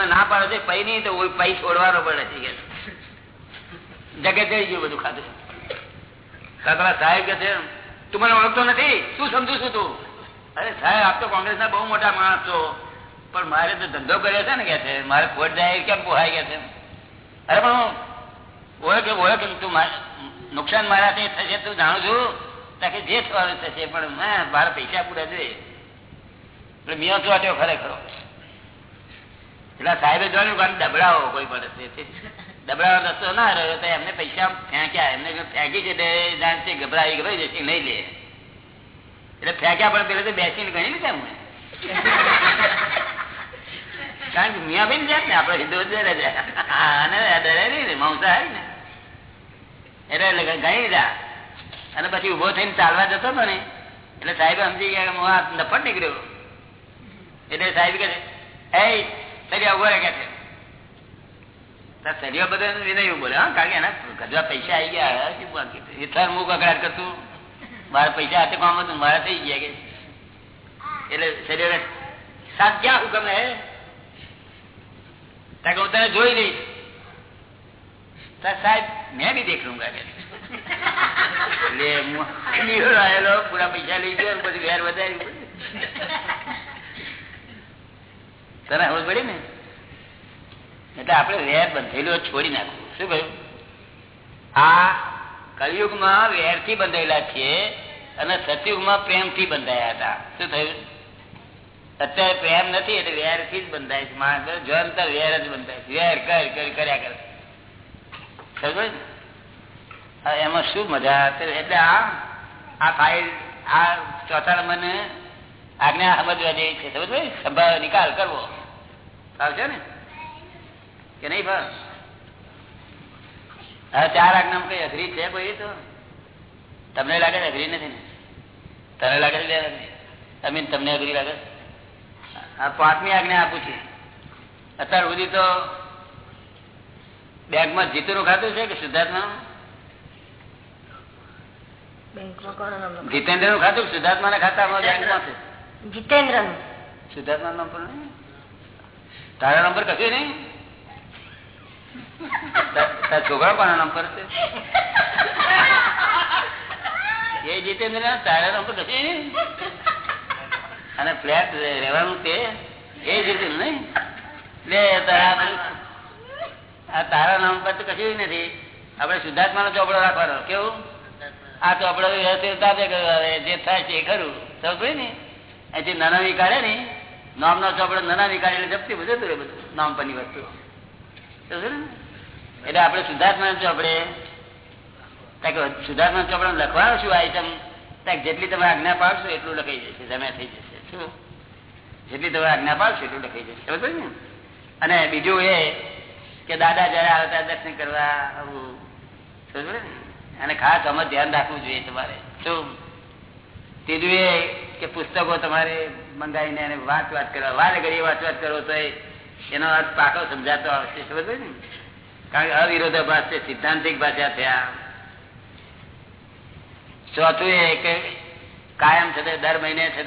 તમે ના પાડો છે પૈ નહીં તો પૈ છોડવાનો પડે છે જગે જઈ ગયું બધું ખાધું. કાકડા સાહેબ કે છે, તું મને ઓળખતો નથી? શું સમજુ છું તું? અરે સાહેબ, આપ તો કોંગ્રેસના બહુ મોટા માણસ છો. પણ મારે તો ધંધો કર્યો છે ને કે છે. મારે ખોટ જાય કેમ પોહાય કે છે? અરે પણ હું ઓળખ ઓળખે તું નુકસાન મારાથી થશે તું જાણું છું. તાકે જે થવાનું થશે, પણ મારા પૈસા પૂરા જોઈએ. એટલે મિયો ચોટ્યો ખરેખરો? એટલે સાહેબે જોયું કે દબડાવો કોઈ પડે દબડાવો રસ્તો ના રહ્યો તો એમને પૈસા ફેંક્યા. એમને ફેંકી છે જાણશે, ગભરાઈ ગભરાઈ જશે નહીં લે. એટલે ફેંક્યા પણ પેલા તો બેસીને ગણી ને એમને. કારણ કે મિયા બેન જાય ને આપડે હિન્દુ ડરે જાય ડરે નહીં ને ને. એટલે ગણી જા અને પછી ઊભો થઈને ચાલવા જતો હતો ને, એટલે સાહેબ સમજી ગયા કે હું નફટ નીકળ્યો. એટલે સાહેબ કે છે એ સરિયા ઊભો રહે છે? સરિયા બધા વિનય બોલે, હા, કારણ કે એના ગજવા પૈસા આવી ગયા એટલા હું કકડાટ કરતું. મારા પૈસા હાથે કામ હતું, મારા થઈ ગયા કે. એટલે સરિયા સાત ક્યાં હુકમ હે? તાકે હું તને જોઈ લઈશ. સાહેબ, મેં બી દેખ લુંગા કે. એટલે આવેલો પૂરા પૈસા લઈ ગયો, પછી વેર વધારી. તને સમજ પડી ને? એટલે આપણે વેર બંધેલો છોડી નાખવું. શું કહ્યું? આ કલયુગમાં વેરથી બંધાયેલા છીએ અને સતયુગમાં પ્રેમથી બંધાયા હતા. શું થયું? અત્યારે પ્રેમ નથી એટલે વેરથી જ બંધાય છે. માણસ જનતર વેર જ બંધાય છે. વેર કર કર કર્યા કરે. સમજ એમાં શું મજા એટલે આ આ ફાઇલ આ ચોથા મને આજ્ઞા સમજવા જેવી છે. સમજ સંભાવ નિકાલ કરવો. આવશે ને? કે નહીં ભાવ હવે ચાર આજ્ઞા કઈ અઘરી છે કોઈ તો? તમને લાગે ને અઘરી નથી ને? તને લાગે છે અમીન તમને અઘરી લાગે આ પાંચમી આજ્ઞા આપું છું. અત્યાર સુધી તો બેંકમાં જીતુનું ખાતું છે કે સિદ્ધાર્થમાં જીતેન્દ્રનું ખાતું સિદ્ધાર્થમાં ના ખાતામાં બેંકમાં છે? જીતેન્દ્રનું સિદ્ધાર્થમાં નામ નહીં? તારા નંબર કશું નહીં? છોકરા પણ નંબર છે? એ જીતેન્દ્ર તારા નંબર કશું નહીં? અને ફ્લેટ રહેવાનું તે? એ જીતેન્દ્ર નહીં? લે, તારા આ તારા નામ તો કશું નથી. આપણે શુદ્ધાત્મા નો ચોપડો રાખવાનો. કેવું? આ ચોપડો વ્યવસ્થિત જે થાય છે એ ખરું. સમજ ને? જે નાના કાઢે ને? નામ નો ચોપડો નાના નીકાળી એટલે જપ્તી બધું બધું, નામ પરની વસ્તુ. એટલે આપણે શુદ્ધાત્મા ચોપડે શુદ્ધાત્મા ચોપડા લખવાનું શું આઈટમ જેટલી તમે આજ્ઞા પાડશો એટલું લખાઈ જશે જમે થઈ જશે. શું? જેટલી તમે આજ્ઞા પાડશો એટલું લખાઈ જશે. સમજ ને? અને બીજું એ કે દાદા જયારે આવતા દર્શન કરવા આવું. અને ખાસ અમે ધ્યાન રાખવું જોઈએ તમારે. શું? ત્રીજું એ કે પુસ્તકો તમારે મંગાવીને એને વાત વાત કરવા વારે ઘડીએ વાત વાત કરો તો એનો અર્થ પાકો સમજાતો આવશે સમજ ને? કારણ કે અવિરોધાભાસ છે, સિદ્ધાંતિક ભાષા થયા. ચોથું એ કે કાયમ છે દર મહિને છે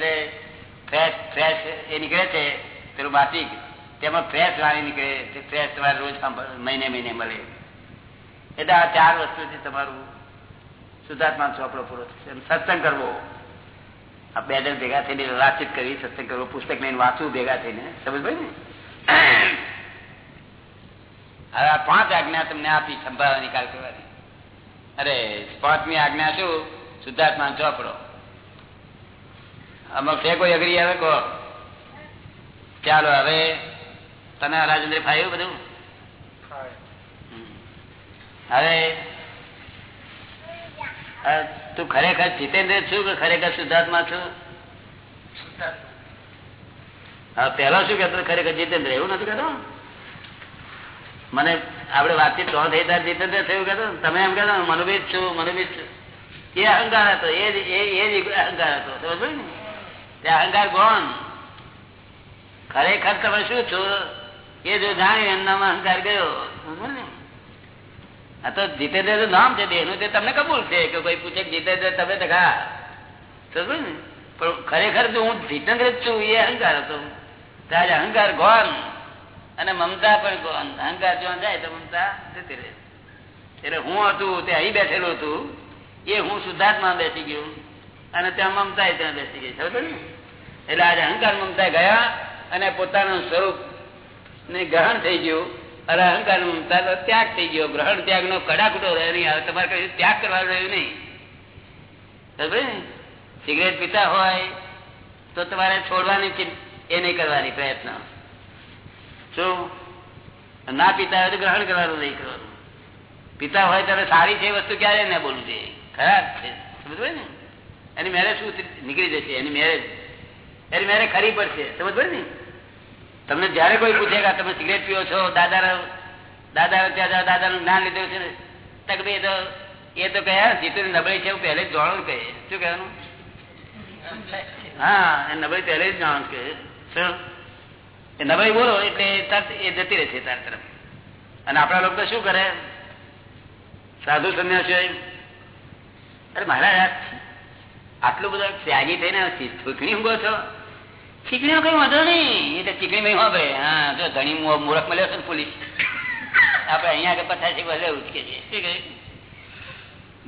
ફ્રેશ ફ્રેશ એ નીકળે છે, પેલું માસિક. તેમાં ફ્રેશ વાણી નીકળે ફ્રેશ તમારે રોજ મહિને મહિને મળે. એટલે આ ચાર વસ્તુથી તમારું સુધાર્થમાં ચોપડો પૂરો થશે. સત્સંગ કરવો. આ બે જણ ભેગા થઈને વાતચીત કરી સત્સંગ કરવો પુસ્તક લઈને વાંચવું ભેગા થઈને. સમજ ભાઈ ને? હવે આ પાંચ આજ્ઞા તમને આપી સંભાવના નિકાલ કરવાની. અરે પાંચમી આજ્ઞા શું? શુદ્ધાત્મા ચોપડો. અમુક છે કોઈ અઘરી આવે? કહો. ચાલો હવે તને રાજેન્દ્ર ફાયું બધું? હવે તું ખરેખર જીતેન્દ્ર છું કે ખરેખર શુદ્ધાત્મા છું? હા પેલા શું કેતો ખરેખર જીતેન્દ્ર, એવું નથી કહેતો? મને આપડે વાતચીત તો થઈ ત્યારે જીતેન્દ્ર થયું કેતો તમે એમ કહેતો મનોબીજ છું મનોબીજ છું. એ અહંકાર હતો, એ જ અહંકાર હતો, સમજ ને? તે અહંકાર કોણ? ખરેખર તમે શું છો? એ જો જાણ્યું એમનામાં અહંકાર ગયો ને? આ તો જીતેન્દ્ર નામ છે, બેનું તે તમને કબૂલ છે કે કોઈ પૂછે જીતેન્દ્ર તમે તો ખા. સમજ ને? પણ ખરેખર જો હું જીતેન્દ્ર જ છું, એ અહંકાર હતો. ત્યારે અહંકાર ગોન અને મમતા પણ ગોન. અહંકાર જો જાય તો મમતા જતી રહે. એટલે હું હતું, તે અહીં બેઠેલું હતું, એ હું શુદ્ધાત્મા બેસી ગયું. અને ત્યાં મમતા ત્યાં બેસી ગઈ સમજ ને? એટલે આજે અહંકાર મમતા ગયા અને પોતાનું સ્વરૂપ ને ગ્રહણ થઈ ગયું. અને અહંકાર મમતા ત્યાગ થઈ ગયો, ગ્રહણ ત્યાગ નો કડાકડો રહ્યો નહીં, હવે તમારે કઈ ત્યાગ કરવાનો રહ્યું નહીં. ને? સિગરેટ પીતા હોય તો તમારે છોડવાની એ નહીં કરવાની પ્રયત્ન. શું? ના પીતા હોય તો ગ્રહણ કરવાનું નહીં કરવાનું. પિતા હોય ત્યારે સારી છે વસ્તુ ક્યારે ના બોલવું જોઈએ? ખરાબ છે. સમજ ને? એની મેરેજ શું નીકળી જશે, એની મેરેજ એની મેરેજ ખરી પડશે. સમજ ને? તમને જયારે કોઈ પૂછે કે તમે સિગરેટ પીઓ છો દાદા દાદા ત્યાં દાદાનું જ્ઞાન લીધું છે ને, તક ભાઈ તો, એ તો કયા જીતું નબળી છે પહેલે જ જોવાનું કહે શું કહેવાનું? હા, એ નબળી પહેલે જ જાણવું કે, શું? એ નબળી બોલો એટલે એ જતી રહેશે તાર તરફ. અને આપણા લોકો શું કરે? સાધુ સંન્યાસી અરે મહારાજ આટલું બધું ત્યાગી થઈને ચૂંટણી ઊંઘો છો? ચીકણીઓ કઈ વાંધો નહીં. એ તો ચીકણી ભાઈ વાપરે હા, જો ધણી મૂર્ખ મળ્યો છે ને પોલીસ. આપડે અહીંયા કે પચાસી ભલે ઉચકે છે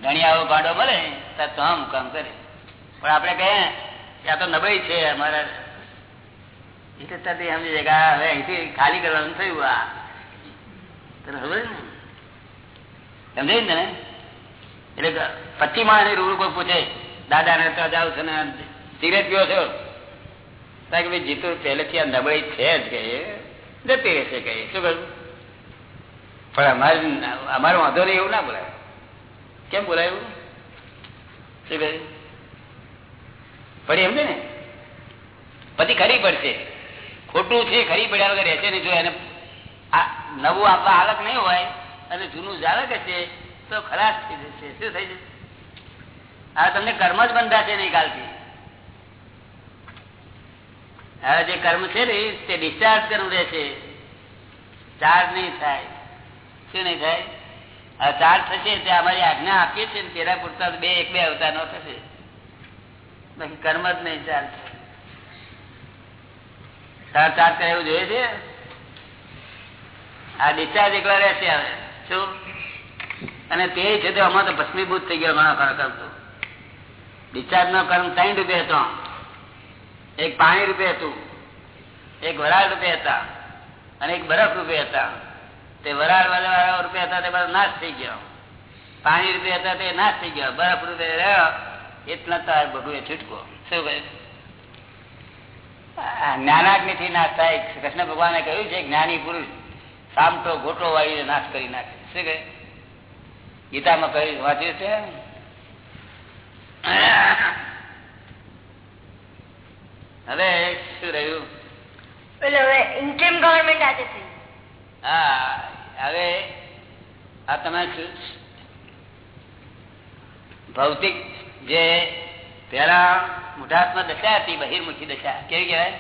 ધણી આવો ભાડો મળે તો આમ કામ કરે. પણ આપડે કહે ત્યાં તો નબળી છે અમારા. એટલે ત્યાંથી સમજી જાય કે હવે અહીંથી ખાલી કરવાનું થયું આ. તને ખબર ને? સમજાય ને એટલે પચીસ માણસ રૂડ કોઈ પૂછે, દાદા ને ત્યાં જાવ છો ને સિગરેટ પીવો છો. કે ભાઈ જીતું પહેલેથી આ નબળી છે જ કહીએ જતી રહેશે કહીએ શું કહ્યું? પણ અમારે અમારો વાંધો નહીં એવું ના બોલાય. કેમ બોલાયું? શું કહ્યું? પડી એમ ને? પછી ખરી પડશે. ખોટું છે, ખરી પડ્યા વગર રહેશે નહીં. જો એને નવું આપવા હાલત નહીં હોય અને જૂનું જાળક હશે તો ખરાબ થઈ જશે. શું થઈ જશે? આ તમને કર્મ જ બંધાશે નહીં કાલથી. હવે જે કર્મ છે ને, તે ડિસ્ચાર્જ કરવું રહેશે ચાર્જ નહીં થાય. શું નહીં થાય? હવે ચાર્જ થશે તે અમારી આજ્ઞા આપીએ છીએ તેના પૂરતા બે એક બે અવતાર નો થશે. બાકી કર્મ જ નહીં ચાર્જ ચાર ચાર્જ કરે એવું જોઈએ છે? આ ડિસ્ચાર્જ એકલા રહેશે હવે. શું? અને તે છે તો અમારે તો ભસ્મીભૂત થઈ ગયો ઘણા ખરા કરતો ડિસ્ચાર્જ નો કર્મ ત્રણ રૂપિયા હતો એક પાણી રૂપે હતું, એક વરાળ રૂપે હતા અને એક બરફ રૂપે હતા. તે વરાળ વાળા રૂપે હતા, તે બધા નાશ થઈ ગયો. પાણી રૂપે હતા, તે નાશ થઈ ગયો. બરફ રૂપે રહ્યો, એટલા તો ભગવે છૂટકો. શું કહે? જ્ઞાનાગ્નિ થી નાશ થાય. કૃષ્ણ ભગવાને કહ્યું છે, જ્ઞાની પુરુષ સામટો ગોટો વાળીને નાશ કરી નાખે. શું કહે? ગીતામાં કહ્યું, વાંચ્યું છે? હવે શું રહ્યું? ઇન્ડિયન ગવર્મેન્ટ આજે થઈ હા હવે આ તમે ભૌતિક જે પેલા મુઠાત્મા દશા હતી બહિર્મુખી દશા. કેવી કહેવાય?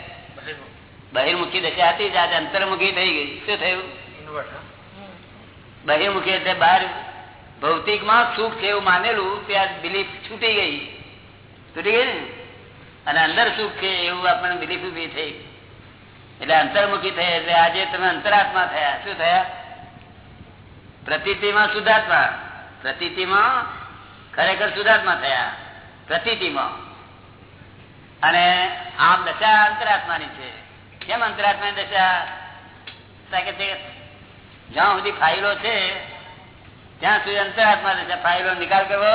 બહિર્મુખી દશા હતી જ આજે અંતર્મુખી થઈ ગઈ. શું થયું? બહિર્મુખી એટલે બહાર. ભૌતિકમાં સુખ છે એવું માનેલું ત્યાં બિલીફ છૂટી ગઈ. છૂટી ગઈ ને? અને અંદર સુખ છે એવું આપણને બિલીફ ઊભી થઈ. એટલે અંતર્મુખી થયા, એટલે આજે તમે અંતરાત્મા થયા. શું થયા? પ્રતિતિમાં શુદ્ધાત્મા પ્રતિમાં ખરેખર શુદ્ધાત્મા થયા. પ્રતિમાં અને આમ દશા અંતરાત્માની છે. કેમ અંતરાત્માની દશા? કે જ્યાં સુધી ફાઇલો છે, ત્યાં સુધી અંતરાત્મા દશા ફાઇલો નિકાલ કરવો,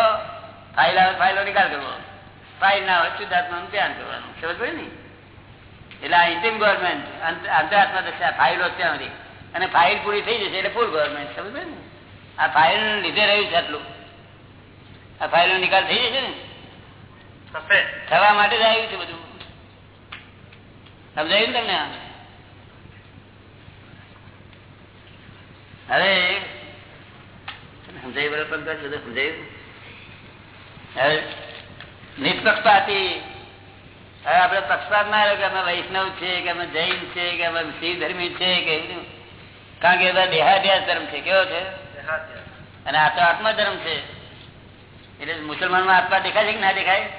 ફાઇલ આવે ફાઇલો નિકાલ કરવો. ફાઇલ ના હોય શુદ્ધાત્માનું ધ્યાન કરવાનું ખબર પડે ને? એટલે આ ઇન્ડિયન ગવર્મેન્ટ અંતરાત્મા દશા ફાઇલો ત્યાં સુધી. અને ફાઇલ પૂરી થઈ જશે એટલે ફૂલ ગવર્મેન્ટ સમજ ને? આ ફાઇલ લીધે રહ્યું છે આટલું. આ ફાઇલો નિકાલ થઈ જશે ને? થવા માટે જ આવ્યું છે બધું. સમજાયું ને તમને? હવે સમજાયું બરાબર? સમજાયું? હવે નિષ્પક્ષપાતી હવે આપડે પક્ષપાત ના રહ્યો કે અમે વૈષ્ણવ છે કે અમે જૈન છે કે અમે શિવ ધર્મી છે કે એવું કારણ કે બધા દેહાધ્યાસ ધર્મ છે. કેવો છે? અને આ તો આત્મા ધર્મ છે. એટલે મુસલમાનમાં આત્મા દેખાય છે કે ના દેખાય?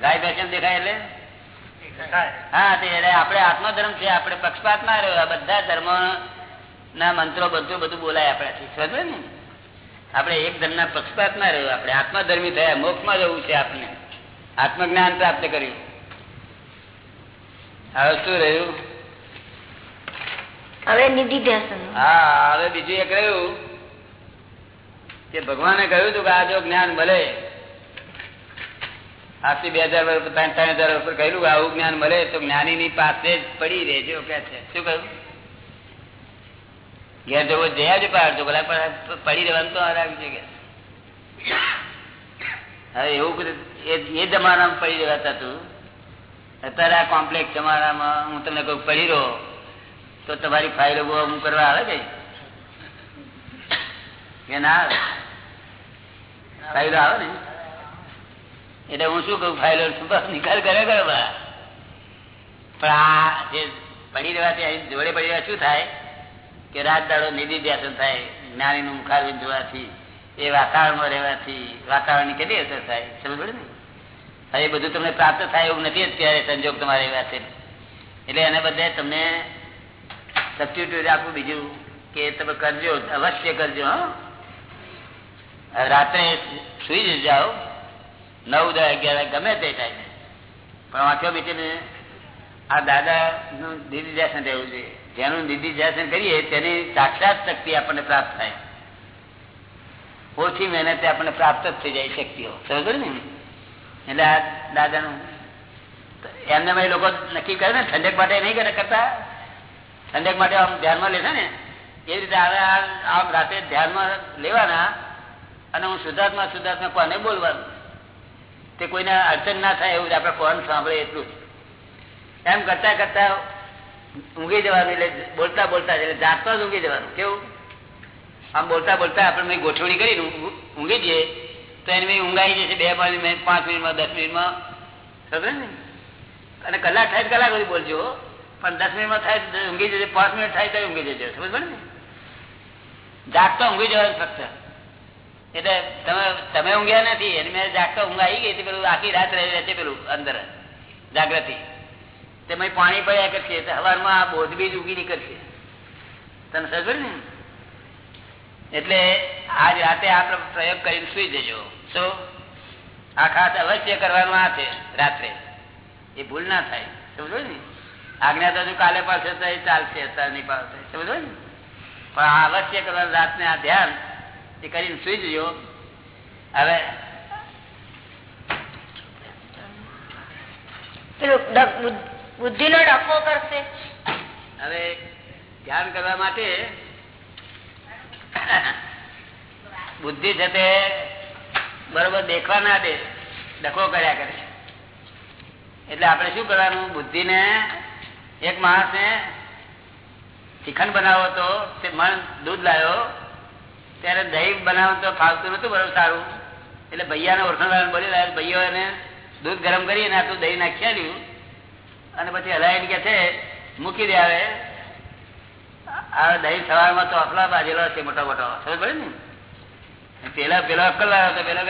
ગાય ભેંસ દેખાય એટલે? હા તે આપણે આત્મધર્મ છે. આપણે પક્ષપાત ના રહ્યો. આ બધા ધર્મો ના મંત્રો બધું બધું બોલાય આપણાથી. સમજે ને? આપણે એક ધર્મ ના પક્ષપાત ના રહ્યો. આપણે આત્મધર્મી થયા. મોક્ષમાં જવું છે આપણે આત્મજ્ઞાન પ્રાપ્ત કર્યું. હવે શું રહ્યું? હવે નિધિ ધ્યાસન હા હવે બીજું એક રહ્યું કે ભગવાને કહ્યું હતું કે આ જો જ્ઞાન મળે આજથી બે હજાર વર્ષ ત્રણ ત્રણ હજાર વર્ષ કહ્યું આવું જ્ઞાન મળે તો જ્ઞાની ની પાસે જ પડી રહેજો કે છે. શું કહ્યું? ઘેર જવો જયા જ પાડજો પણ પડી રહેવાનું તો આવી છે હવે એવું એ જમાનામાં પડી રહેવાતા તું. અત્યારે આ કોમ્પ્લેક્સ જમાનામાં હું તમને કોઈ પડી રહ્યો તો તમારી ફાઇલો બહુ કરવા આવે કઈ કે ના આવે? ફાઇલો આવે ને? એટલે હું શું કઉ ફાઇલો નિકાલ કરે કરો પણ આ જે પડી રહેવાથી જોડે પડી રહ્યા શું થાય? કે રાત દાડો નિધિ ધ્યાસન થાય જ્ઞાની નું મુખારવિંદ જોવાથી, એ વાતાવરણમાં રહેવાથી, વાતાવરણની કેટલી અસર થાય? સમજ ને? હવે બધું તમને પ્રાપ્ત થાય એવું નથી અત્યારે સંજોગ તમારે એવા છે. એટલે એને બદલે તમને સબસ્ટિટ્યુટ આપવું બીજું કે તમે કરજો, અવશ્ય કરજો રાત્રે સુઈ જ જાઓ. નવ, દસ, અગિયાર ગમે તે ટાઈમે પણ વાંચો બીજીને આ દાદા નું નિધિધ્યાસન રહેવું જોઈએ. જેનું નિધિધ્યાસન કરીએ, તેની સાક્ષાત શક્તિ આપણને પ્રાપ્ત થાય. ઓછી મહેનતે આપણને પ્રાપ્ત જ થઈ જાય શક્તિઓ. સમજ ને? એટલે આ દાદાનું એમને લોકો નક્કી કરે ને, ઠંડક માટે નહીં કરે, કરતા ઠંડક માટે આમ ધ્યાનમાં લેશે ને, એ રીતે હવે આમ રાતે ધ્યાનમાં લેવાના અને હું શુદ્ધાત્મા શુદ્ધાત્મા કોને બોલવાનું? તે કોઈને અડચણ ના થાય એવું આપણે કોણ સાંભળે એટલું એમ કરતા કરતા ઊંઘી જવાનું એટલે બોલતા બોલતા એટલે જાતમાં જ ઊંઘી જવાનું. કેવું? આમ બોલતા બોલતા આપણે ગોઠવણી કરી ઊંઘી જઈએ, તો એની ઊંઘાઈ જશે બે પાંચ મિનિટ પાંચ મિનિટમાં, દસ મિનિટમાં. સમજે ને? અને કલાક થાય કલાક સુધી બોલજો પણ દસ મિનિટમાં થાય ઊંઘી જશે પાંચ મિનિટ થાય તો ઊંઘી જજો સમજ પડે ને? જાગતા ઊંઘી જવાનું ફક્ત. એટલે તમે તમે ઊંઘ્યા નથી, એને મેં જાગતા ઊંઘ આવી ગઈ પેલું આખી રાત રહી રહે છે પેલું અંદર જાગૃતિ. પાણી પડ્યા કરશે સવારમાં આ બોધ બીજ ઉગી નીકળશે તને સગર ને? એટલે આજ રાતે આ પ્રયોગ કરીને સુઈ જજો. શું? આ ખાસ અવશ્ય કરવાનું આ છે રાત્રે. એ ભૂલ ના થાય. સમજો ને? આજ્ઞા તો કાલે પાસે તો એ ચાલશે અત્યારની પાસે સમજો ને? પણ આ અવશ્ય કરવાનું રાતને આ ધ્યાન એ કરીને સુઈ જજો. હવે બુદ્ધિ નો ડખો કરશે. હવે ધ્યાન કરવા માટે બુદ્ધિ છે તે બરોબર દેખવા ના દે ડખો કર્યા કરે એટલે આપણે શું કરવાનું? બુદ્ધિ ને એક માણસ ને ચિકન બનાવો તો તે મન દૂધ લાવ્યો ત્યારે દહીં બનાવો તો ફાવતું નતું બરોબર સારું. એટલે ભૈયાને ઓળખાણ બોલી લાવ્યો ભાઈઓ એને દૂધ ગરમ કરી અને આટલું દહીં નાખી આવ્યું અને પછી હલાવી કે છે, મૂકી દે આવે. આ દહીં સવારમાં અફલા બાજેલો છે મોટો મોટો. ખબર પડે ને? પેલા પેલો અક્કલ લાવ્યો હતો પેલો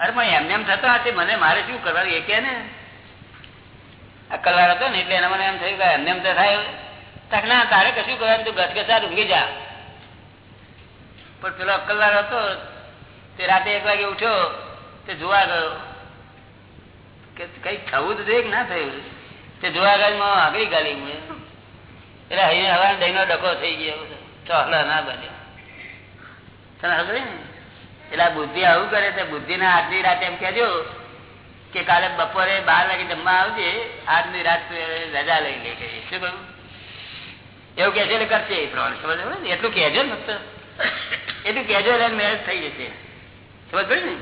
અરે, પણ એમને એમ થતો હશે મને, મારે શું કરવાનું? એ કે ને? અક્કલ લાવ્યો હતો ને, એટલે એના મને એમ થયું કે એમને એમ તો થાય તક ના, તારે કશું કરવાનું? તું ગસગસા ઊંઘી જા. પણ પેલો અક્કલ લાવ્યો હતો તે રાતે એક વાગે ઉઠ્યો, તે જોવા ગયો. કે કઈ થવું તો જોઈએ ના થયું? તે જોવા માં આગળ ગાલી હું. એટલે અહીંયા હવા દહીં નો ડકો થઈ ગયો. ચોહલા ના બને. તને ખબર એટલે બુદ્ધિ આવું કરે તો બુદ્ધિ ના આજની રાતે એમ કેજો કે કાલે બપોરે બાર વાગે જમવા આવજે. આજની રાત રજા લઈ લે. કે શું કહ્યું એવું કેજો એટલે કરશે એ પ્રમાણે. સમજ ને? એટલું કહેજો ને ફક્ત. એટલું કહેજો એટલે મેરેજ થઈ જશે. સમજ ને?